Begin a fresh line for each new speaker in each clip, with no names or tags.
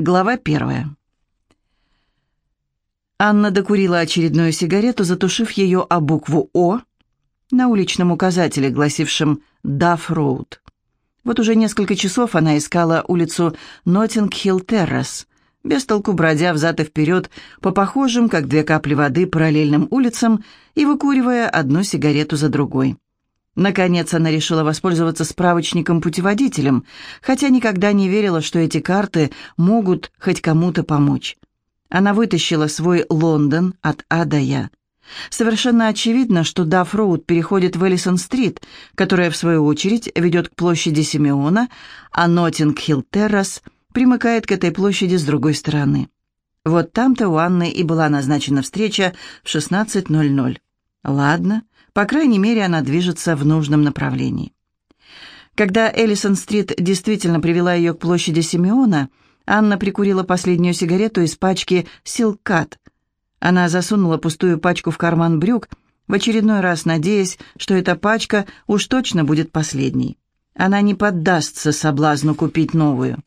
Глава первая. Анна докурила очередную сигарету, затушив ее о букву «О» на уличном указателе, гласившем «Дафф Роуд». Вот уже несколько часов она искала улицу Ноттинг-Хилл-Террас, без толку бродя взад и вперед по похожим, как две капли воды, параллельным улицам и выкуривая одну сигарету за другой. Наконец она решила воспользоваться справочником-путеводителем, хотя никогда не верила, что эти карты могут хоть кому-то помочь. Она вытащила свой Лондон от А до Я. Совершенно очевидно, что Дафф-Роуд переходит в Эллисон-стрит, которая, в свою очередь, ведет к площади Симеона, а Ноттинг-Хилл-Террас примыкает к этой площади с другой стороны. Вот там-то у Анны и была назначена встреча в 16.00. Ладно, по крайней мере, она движется в нужном направлении. Когда Эллисон-стрит действительно привела ее к площади Симеона, Анна прикурила последнюю сигарету из пачки «Силкат». Она засунула пустую пачку в карман брюк, в очередной раз надеясь, что эта пачка уж точно будет последней. Она не поддастся соблазну купить новую.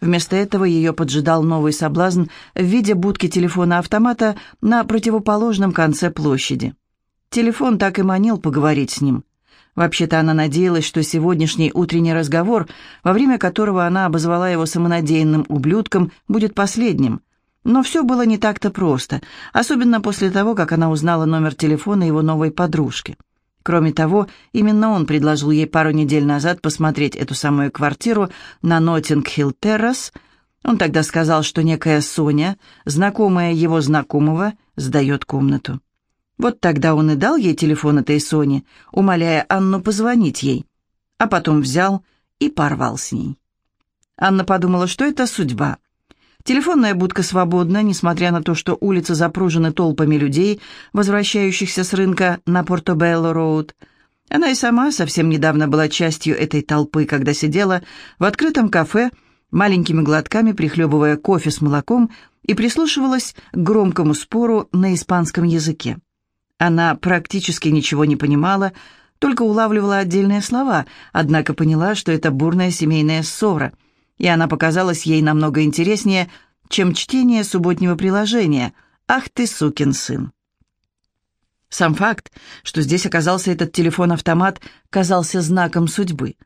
Вместо этого ее поджидал новый соблазн в виде будки телефона-автомата на противоположном конце площади. Телефон так и манил поговорить с ним. Вообще-то она надеялась, что сегодняшний утренний разговор, во время которого она обозвала его самонадеянным ублюдком, будет последним. Но все было не так-то просто, особенно после того, как она узнала номер телефона его новой подружки. Кроме того, именно он предложил ей пару недель назад посмотреть эту самую квартиру на Ноттинг-Хилл-Террас. Он тогда сказал, что некая Соня, знакомая его знакомого, сдает комнату. Вот тогда он и дал ей телефон этой Соне, умоляя Анну позвонить ей, а потом взял и порвал с ней. Анна подумала, что это судьба. Телефонная будка свободна, несмотря на то, что улицы запружены толпами людей, возвращающихся с рынка на Портобелло-Роуд. Она и сама совсем недавно была частью этой толпы, когда сидела в открытом кафе, маленькими глотками прихлебывая кофе с молоком и прислушивалась к громкому спору на испанском языке. Она практически ничего не понимала, только улавливала отдельные слова, однако поняла, что это бурная семейная ссора, и она показалась ей намного интереснее, чем чтение субботнего приложения «Ах ты, сукин сын». Сам факт, что здесь оказался этот телефон-автомат, казался знаком судьбы.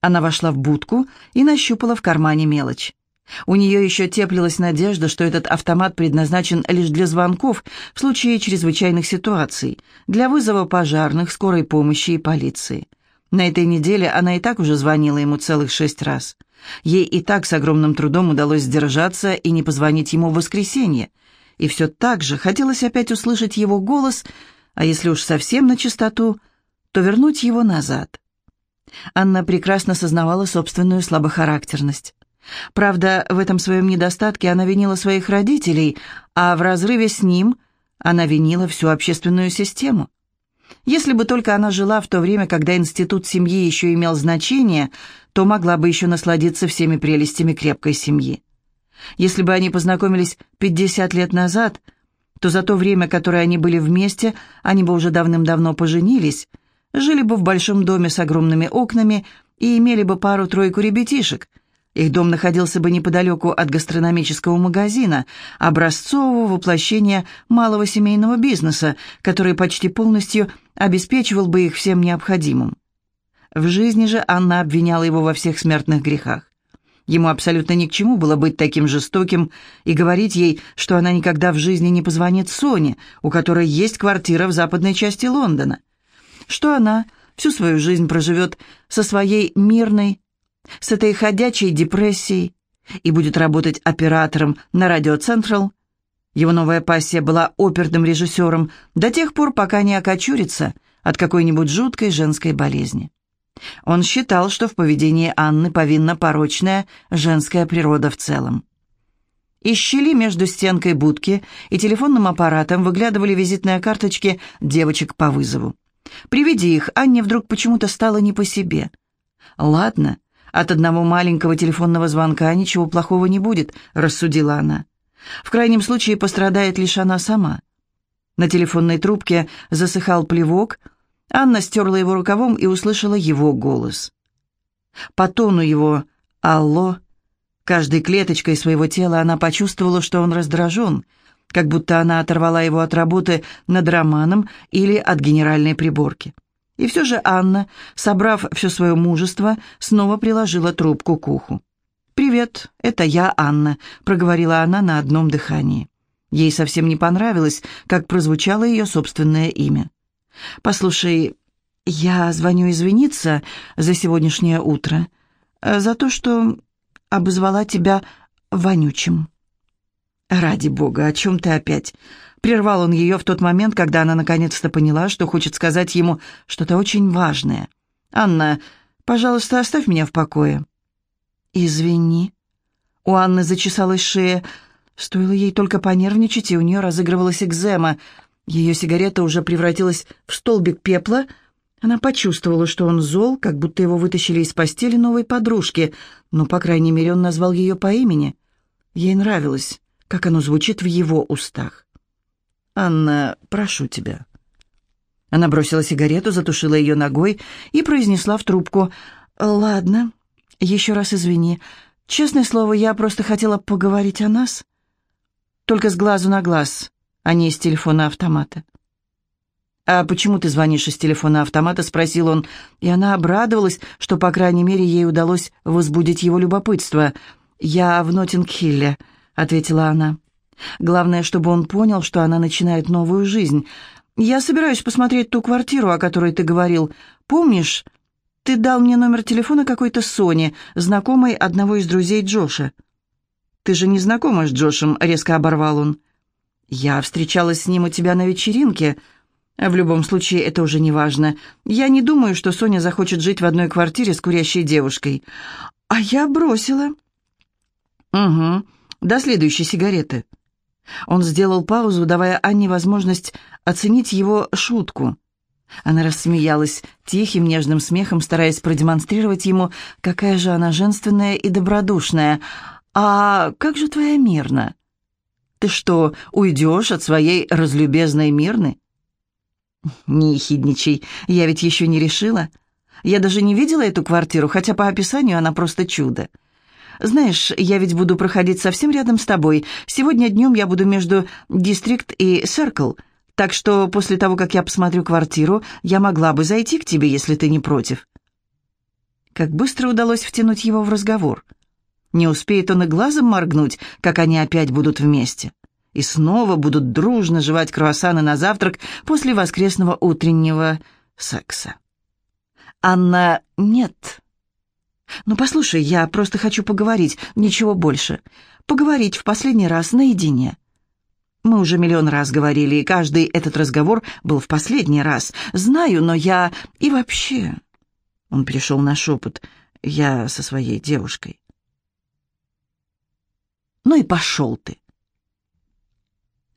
Она вошла в будку и нащупала в кармане мелочь. У нее еще теплилась надежда, что этот автомат предназначен лишь для звонков в случае чрезвычайных ситуаций, для вызова пожарных, скорой помощи и полиции. На этой неделе она и так уже звонила ему целых шесть раз. Ей и так с огромным трудом удалось сдержаться и не позвонить ему в воскресенье. И все так же хотелось опять услышать его голос, а если уж совсем на чистоту, то вернуть его назад. Анна прекрасно сознавала собственную слабохарактерность. Правда, в этом своем недостатке она винила своих родителей, а в разрыве с ним она винила всю общественную систему. Если бы только она жила в то время, когда институт семьи еще имел значение, то могла бы еще насладиться всеми прелестями крепкой семьи. Если бы они познакомились 50 лет назад, то за то время, которое они были вместе, они бы уже давным-давно поженились, жили бы в большом доме с огромными окнами и имели бы пару-тройку ребятишек – их дом находился бы неподалеку от гастрономического магазина, образцового воплощения малого семейного бизнеса, который почти полностью обеспечивал бы их всем необходимым. В жизни же Анна обвиняла его во всех смертных грехах. Ему абсолютно ни к чему было быть таким жестоким и говорить ей, что она никогда в жизни не позвонит Соне, у которой есть квартира в западной части Лондона. Что она всю свою жизнь проживет со своей мирной, с этой ходячей депрессией и будет работать оператором на радио Централ. Его новая пассия была оперным режиссером до тех пор, пока не окочурится от какой-нибудь жуткой женской болезни. Он считал, что в поведении Анны повинна порочная женская природа в целом. Из щели между стенкой будки и телефонным аппаратом выглядывали визитные карточки девочек по вызову. При виде их Анне вдруг почему-то стало не по себе. Ладно, от одного маленького телефонного звонка ничего плохого не будет», — рассудила она. «В крайнем случае пострадает лишь она сама». На телефонной трубке засыхал плевок. Анна стерла его рукавом и услышала его голос. По тону его «Алло» Каждой клеточкой своего тела она почувствовала, что он раздражен, как будто она оторвала его от работы над романом или от генеральной приборки. И все же Анна, собрав все свое мужество, снова приложила трубку к уху. «Привет, это я, Анна», — проговорила она на одном дыхании. Ей совсем не понравилось, как прозвучало ее собственное имя. «Послушай, я звоню извиниться за сегодняшнее утро, э, за то, что обозвала тебя вонючим». «Ради бога, о чем ты опять?» Прервал он ее в тот момент, когда она наконец-то поняла, что хочет сказать ему что-то очень важное. «Анна, пожалуйста, оставь меня в покое». «Извини». У Анны зачесалась шея. Стоило ей только понервничать, и у нее разыгрывалась экзема. Ее сигарета уже превратилась в столбик пепла. Она почувствовала, что он зол, как будто его вытащили из постели новой подружки, но, по крайней мере, он назвал ее по имени. Ей нравилось, как оно звучит в его устах. «Анна, прошу тебя». Она бросила сигарету, затушила ее ногой и произнесла в трубку. «Ладно, еще раз извини. Честное слово, я просто хотела поговорить о нас. Только с глазу на глаз, а не из телефона автомата». «А почему ты звонишь из телефона автомата?» — спросил он, и она обрадовалась, что, по крайней мере, ей удалось возбудить его любопытство. «Я в Ноттинг-Хилле», — ответила она. Главное, чтобы он понял, что она начинает новую жизнь. «Я собираюсь посмотреть ту квартиру, о которой ты говорил. Помнишь, ты дал мне номер телефона какой-то Сони, знакомой одного из друзей Джоша?» «Ты же не знакома с Джошем», — резко оборвал он. «Я встречалась с ним у тебя на вечеринке. В любом случае, это уже не важно. Я не думаю, что Соня захочет жить в одной квартире с курящей девушкой. А я бросила». «Угу. До следующей сигареты». Он сделал паузу, давая Анне возможность оценить его шутку. Она рассмеялась тихим, нежным смехом, стараясь продемонстрировать ему, какая же она женственная и добродушная. «А как же твоя Мирна? Ты что, уйдешь от своей разлюбезной Мирны?» «Не ехидничай, я ведь еще не решила. Я даже не видела эту квартиру, хотя по описанию она просто чудо. Знаешь, я ведь буду проходить совсем рядом с тобой. Сегодня днем я буду между Дистрикт и Серкл, так что после того, как я посмотрю квартиру, я могла бы зайти к тебе, если ты не против». Как быстро удалось втянуть его в разговор. Не успеет он и глазом моргнуть, как они опять будут вместе. И снова будут дружно жевать круассаны на завтрак после воскресного утреннего секса. «Анна, нет», «Ну, послушай, я просто хочу поговорить, ничего больше. Поговорить в последний раз наедине». Мы уже миллион раз говорили, и каждый этот разговор был в последний раз. Знаю, но я... И вообще...» Он перешел на шепот. «Я со своей девушкой». «Ну и пошел ты».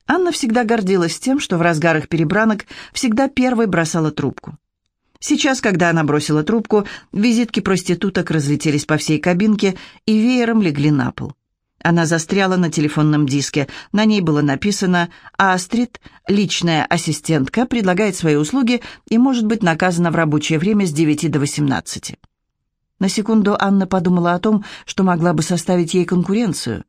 Анна всегда гордилась тем, что в разгар их перебранок всегда первой бросала трубку. Сейчас, когда она бросила трубку, визитки проституток разлетелись по всей кабинке и веером легли на пол. Она застряла на телефонном диске. На ней было написано «Астрид, личная ассистентка, предлагает свои услуги и может быть наказана в рабочее время с 9 до 18». На секунду Анна подумала о том, что могла бы составить ей конкуренцию.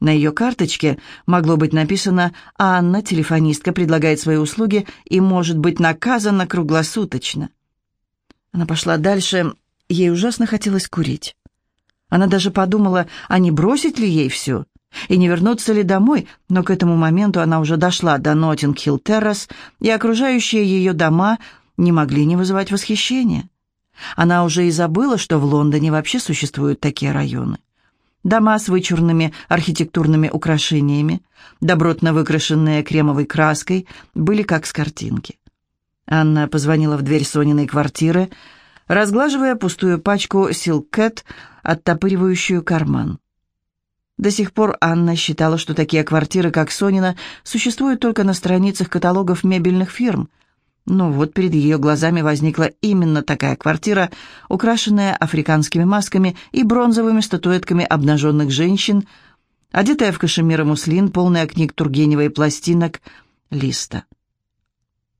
На ее карточке могло быть написано «Анна, телефонистка, предлагает свои услуги и может быть наказана круглосуточно». Она пошла дальше, ей ужасно хотелось курить. Она даже подумала, а не бросить ли ей все, и не вернуться ли домой, но к этому моменту она уже дошла до Ноттинг-Хилл Террас, и окружающие ее дома не могли не вызывать восхищения. Она уже и забыла, что в Лондоне вообще существуют такие районы. Дома с вычурными архитектурными украшениями, добротно выкрашенные кремовой краской, были как с картинки. Анна позвонила в дверь Сониной квартиры, разглаживая пустую пачку силкет, оттопыривающую карман. До сих пор Анна считала, что такие квартиры, как Сонина, существуют только на страницах каталогов мебельных фирм. Но вот перед ее глазами возникла именно такая квартира, украшенная африканскими масками и бронзовыми статуэтками обнаженных женщин, одетая в кашемир и муслин, полная книг Тургенева и пластинок, листа.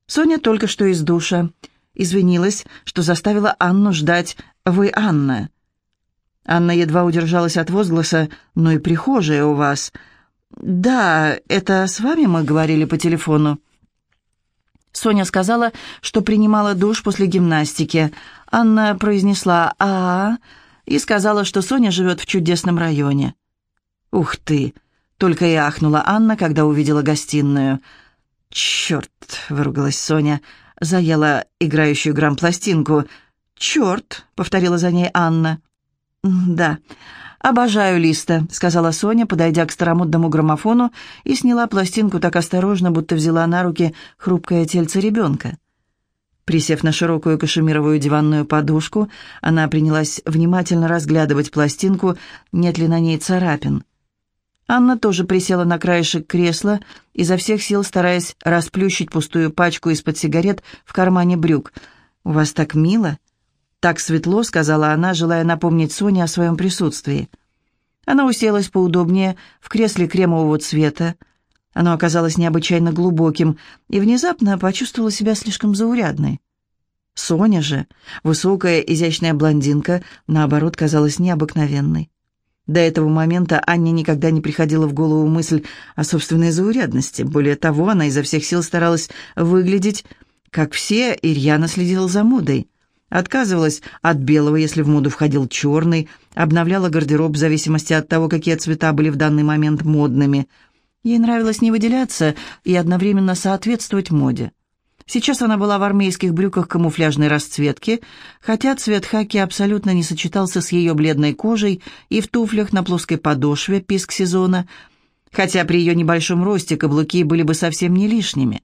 Соня только что из душа. Извинилась, что заставила Анну ждать. «Вы Анна?» Анна едва удержалась от возгласа «Ну и прихожая у вас». «Да, это с вами мы говорили по телефону?» Соня сказала, что принимала душ после гимнастики. Анна произнесла «А, -а, -а и сказала, что Соня живет в чудесном районе. «Ух ты!» — только и ахнула Анна, когда увидела гостиную. «Черт!» — выругалась Соня, заела играющую грамм-пластинку. «Черт!» — повторила за ней Анна. «Да, обожаю Листа», — сказала Соня, подойдя к старомодному граммофону и сняла пластинку так осторожно, будто взяла на руки хрупкое тельце ребенка. Присев на широкую кашемировую диванную подушку, она принялась внимательно разглядывать пластинку, нет ли на ней царапин. Анна тоже присела на краешек кресла, изо всех сил стараясь расплющить пустую пачку из-под сигарет в кармане брюк. «У вас так мило!» «Так светло», — сказала она, желая напомнить Соне о своем присутствии. Она уселась поудобнее в кресле кремового цвета, оно оказалось необычайно глубоким, и внезапно почувствовала себя слишком заурядной. Соня же, высокая, изящная блондинка, наоборот, казалась необыкновенной. До этого момента Анне никогда не приходила в голову мысль о собственной заурядности. Более того, она изо всех сил старалась выглядеть, как все, и рьяно следила за модой. Отказывалась от белого, если в моду входил черный, обновляла гардероб в зависимости от того, какие цвета были в данный момент модными – Ей нравилось не выделяться и одновременно соответствовать моде. Сейчас она была в армейских брюках камуфляжной расцветки, хотя цвет хаки абсолютно не сочетался с ее бледной кожей и в туфлях на плоской подошве писк сезона, хотя при ее небольшом росте каблуки были бы совсем не лишними.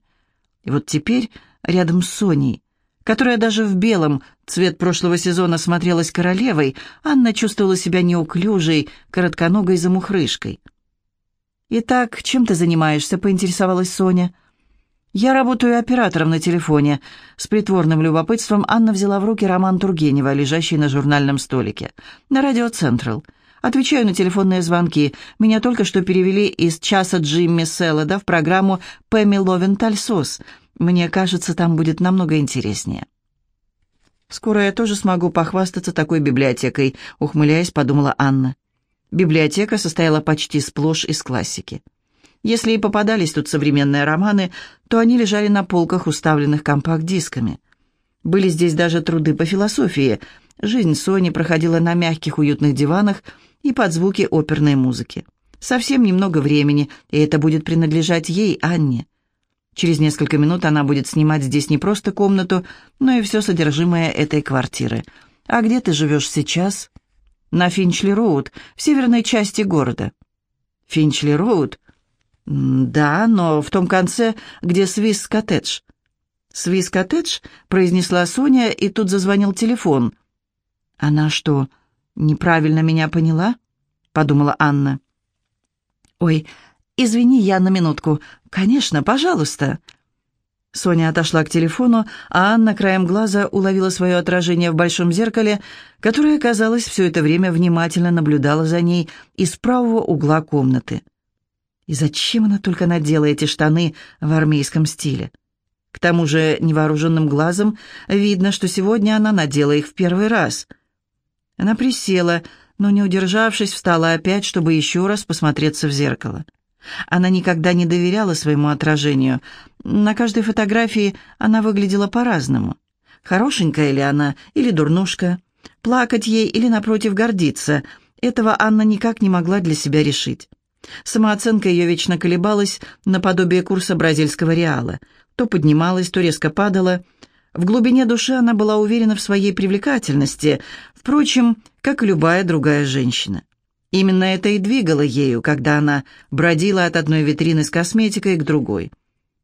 И вот теперь рядом с Соней, которая даже в белом цвет прошлого сезона смотрелась королевой, Анна чувствовала себя неуклюжей, коротконогой замухрышкой. «Итак, чем ты занимаешься?» — поинтересовалась Соня. «Я работаю оператором на телефоне». С притворным любопытством Анна взяла в руки роман Тургенева, лежащий на журнальном столике. «На радио Централ. Отвечаю на телефонные звонки. Меня только что перевели из часа Джимми Селлода в программу «Пэмми Ловен Тальсос». Мне кажется, там будет намного интереснее». «Скоро я тоже смогу похвастаться такой библиотекой», — ухмыляясь, подумала Анна. Библиотека состояла почти сплошь из классики. Если и попадались тут современные романы, то они лежали на полках, уставленных компакт-дисками. Были здесь даже труды по философии. Жизнь Сони проходила на мягких уютных диванах и под звуки оперной музыки. Совсем немного времени, и это будет принадлежать ей, Анне. Через несколько минут она будет снимать здесь не просто комнату, но и все содержимое этой квартиры. «А где ты живешь сейчас?» на Финчли-Роуд, в северной части города». «Финчли-Роуд?» «Да, но в том конце, где Свис-коттедж». «Свис-коттедж?» — произнесла Соня, и тут зазвонил телефон. «Она что, неправильно меня поняла?» — подумала Анна. «Ой, извини, я на минутку. Конечно, пожалуйста». Соня отошла к телефону, а Анна краем глаза уловила свое отражение в большом зеркале, которое, казалось, все это время внимательно наблюдало за ней из правого угла комнаты. И зачем она только надела эти штаны в армейском стиле? К тому же невооруженным глазом видно, что сегодня она надела их в первый раз. Она присела, но, не удержавшись, встала опять, чтобы еще раз посмотреться в зеркало. Она никогда не доверяла своему отражению. На каждой фотографии она выглядела по-разному. Хорошенькая ли она или дурнушка? Плакать ей или, напротив, гордиться? Этого Анна никак не могла для себя решить. Самооценка ее вечно колебалась наподобие курса бразильского реала. То поднималась, то резко падала. В глубине души она была уверена в своей привлекательности, впрочем, как и любая другая женщина. Именно это и двигало ею, когда она бродила от одной витрины с косметикой к другой.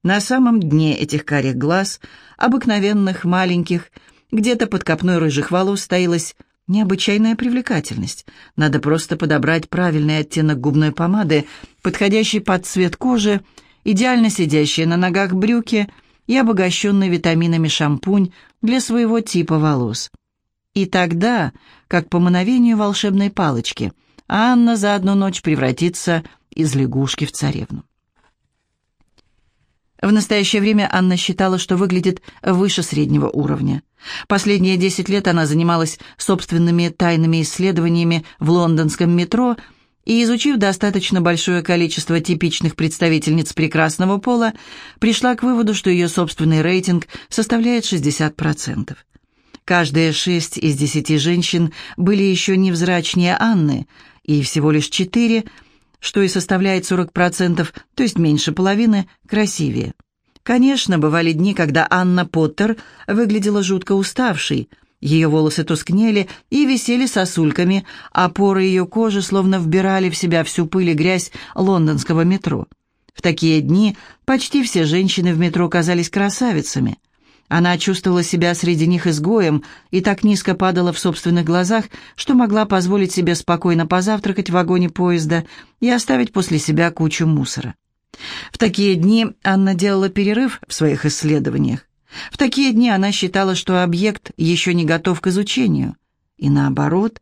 На самом дне этих карих глаз, обыкновенных, маленьких, где-то под копной рыжих волос стоилась необычайная привлекательность. Надо просто подобрать правильный оттенок губной помады, подходящий под цвет кожи, идеально сидящие на ногах брюки и обогащенный витаминами шампунь для своего типа волос. И тогда, как по мановению волшебной палочки – Анна за одну ночь превратится из лягушки в царевну. В настоящее время Анна считала, что выглядит выше среднего уровня. Последние 10 лет она занималась собственными тайными исследованиями в лондонском метро и, изучив достаточно большое количество типичных представительниц прекрасного пола, пришла к выводу, что ее собственный рейтинг составляет 60%. Каждые шесть из десяти женщин были еще невзрачнее Анны, и всего лишь четыре – что и составляет 40%, то есть меньше половины, красивее. Конечно, бывали дни, когда Анна Поттер выглядела жутко уставшей. Ее волосы тускнели и висели сосульками, а поры ее кожи словно вбирали в себя всю пыль и грязь лондонского метро. В такие дни почти все женщины в метро казались красавицами – она чувствовала себя среди них изгоем и так низко падала в собственных глазах, что могла позволить себе спокойно позавтракать в вагоне поезда и оставить после себя кучу мусора. В такие дни Анна делала перерыв в своих исследованиях. В такие дни она считала, что объект еще не готов к изучению. И наоборот,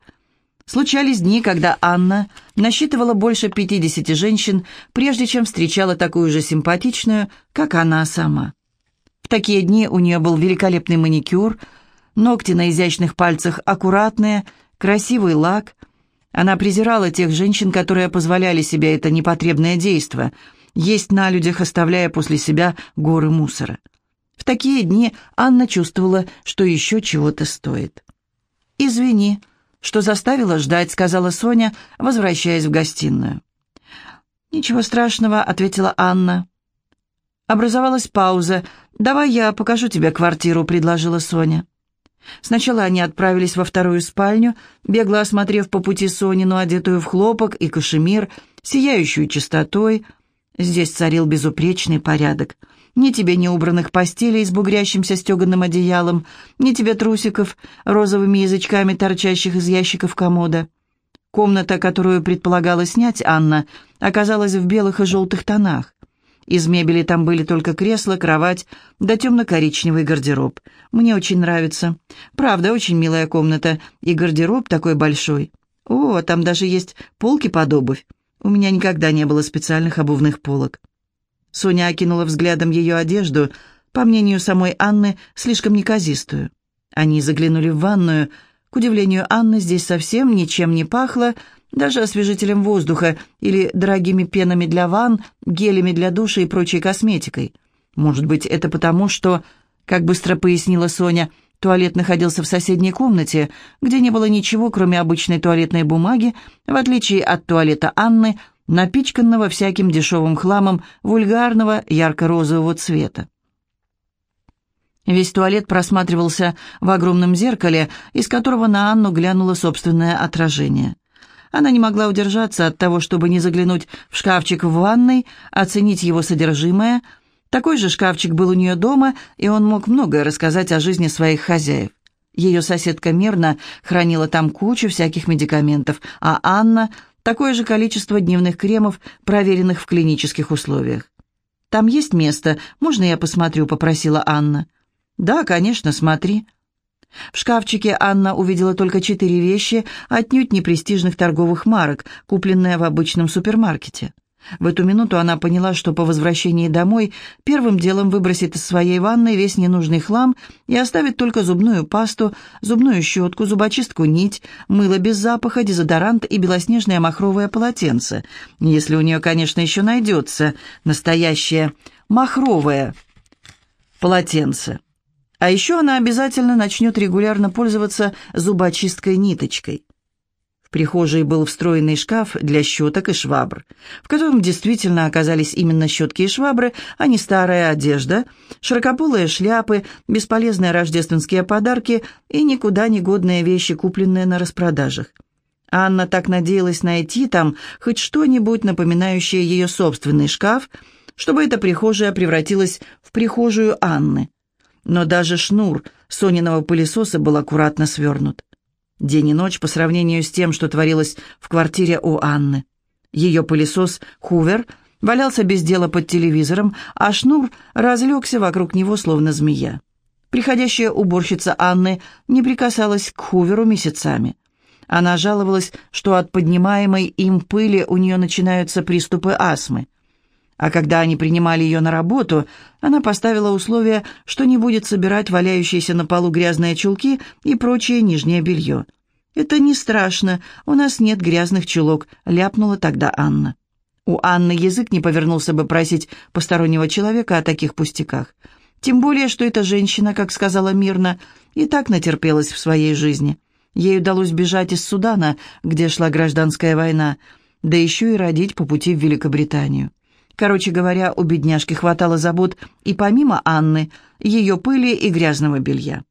случались дни, когда Анна насчитывала больше 50 женщин, прежде чем встречала такую же симпатичную, как она сама. Такие дни у нее был великолепный маникюр, ногти на изящных пальцах аккуратные, красивый лак. Она презирала тех женщин, которые позволяли себе это непотребное действо – есть на людях, оставляя после себя горы мусора. В такие дни Анна чувствовала, что еще чего-то стоит. «Извини, что заставила ждать», — сказала Соня, возвращаясь в гостиную. «Ничего страшного», — ответила Анна. Образовалась пауза. «Давай я покажу тебе квартиру», — предложила Соня. Сначала они отправились во вторую спальню, бегло осмотрев по пути Сонину, одетую в хлопок и кашемир, сияющую чистотой. Здесь царил безупречный порядок. Ни тебе не убранных постелей с бугрящимся стеганым одеялом, ни тебе трусиков, розовыми язычками, торчащих из ящиков комода. Комната, которую предполагала снять Анна, оказалась в белых и желтых тонах. Из мебели там были только кресло, кровать, да темно-коричневый гардероб. Мне очень нравится. Правда, очень милая комната, и гардероб такой большой. О, там даже есть полки под обувь. У меня никогда не было специальных обувных полок. Соня окинула взглядом ее одежду, по мнению самой Анны, слишком неказистую. Они заглянули в ванную. К удивлению Анны, здесь совсем ничем не пахло, даже освежителем воздуха или дорогими пенами для ванн, гелями для душа и прочей косметикой. Может быть, это потому, что, как быстро пояснила Соня, туалет находился в соседней комнате, где не было ничего, кроме обычной туалетной бумаги, в отличие от туалета Анны, напичканного всяким дешевым хламом вульгарного ярко-розового цвета. Весь туалет просматривался в огромном зеркале, из которого на Анну глянуло собственное отражение – она не могла удержаться от того, чтобы не заглянуть в шкафчик в ванной, оценить его содержимое. Такой же шкафчик был у нее дома, и он мог многое рассказать о жизни своих хозяев. Ее соседка Мирна хранила там кучу всяких медикаментов, а Анна – такое же количество дневных кремов, проверенных в клинических условиях. «Там есть место, можно я посмотрю?» – попросила Анна. «Да, конечно, смотри». В шкафчике Анна увидела только четыре вещи, отнюдь не престижных торговых марок, купленные в обычном супермаркете. В эту минуту она поняла, что по возвращении домой первым делом выбросит из своей ванной весь ненужный хлам и оставит только зубную пасту, зубную щетку, зубочистку нить, мыло без запаха, дезодорант и белоснежное махровое полотенце. Если у нее, конечно, еще найдется настоящее махровое полотенце. А еще она обязательно начнет регулярно пользоваться зубочисткой ниточкой. В прихожей был встроенный шкаф для щеток и швабр, в котором действительно оказались именно щетки и швабры, а не старая одежда, широкополые шляпы, бесполезные рождественские подарки и никуда не годные вещи, купленные на распродажах. Анна так надеялась найти там хоть что-нибудь, напоминающее ее собственный шкаф, чтобы эта прихожая превратилась в прихожую Анны но даже шнур Сониного пылесоса был аккуратно свернут. День и ночь по сравнению с тем, что творилось в квартире у Анны. Ее пылесос «Хувер» валялся без дела под телевизором, а шнур разлегся вокруг него, словно змея. Приходящая уборщица Анны не прикасалась к Хуверу месяцами. Она жаловалась, что от поднимаемой им пыли у нее начинаются приступы астмы. А когда они принимали ее на работу, она поставила условие, что не будет собирать валяющиеся на полу грязные чулки и прочее нижнее белье. «Это не страшно, у нас нет грязных чулок», — ляпнула тогда Анна. У Анны язык не повернулся бы просить постороннего человека о таких пустяках. Тем более, что эта женщина, как сказала Мирна, и так натерпелась в своей жизни. Ей удалось бежать из Судана, где шла гражданская война, да еще и родить по пути в Великобританию. Короче говоря, у бедняжки хватало забот и помимо Анны, ее пыли и грязного белья.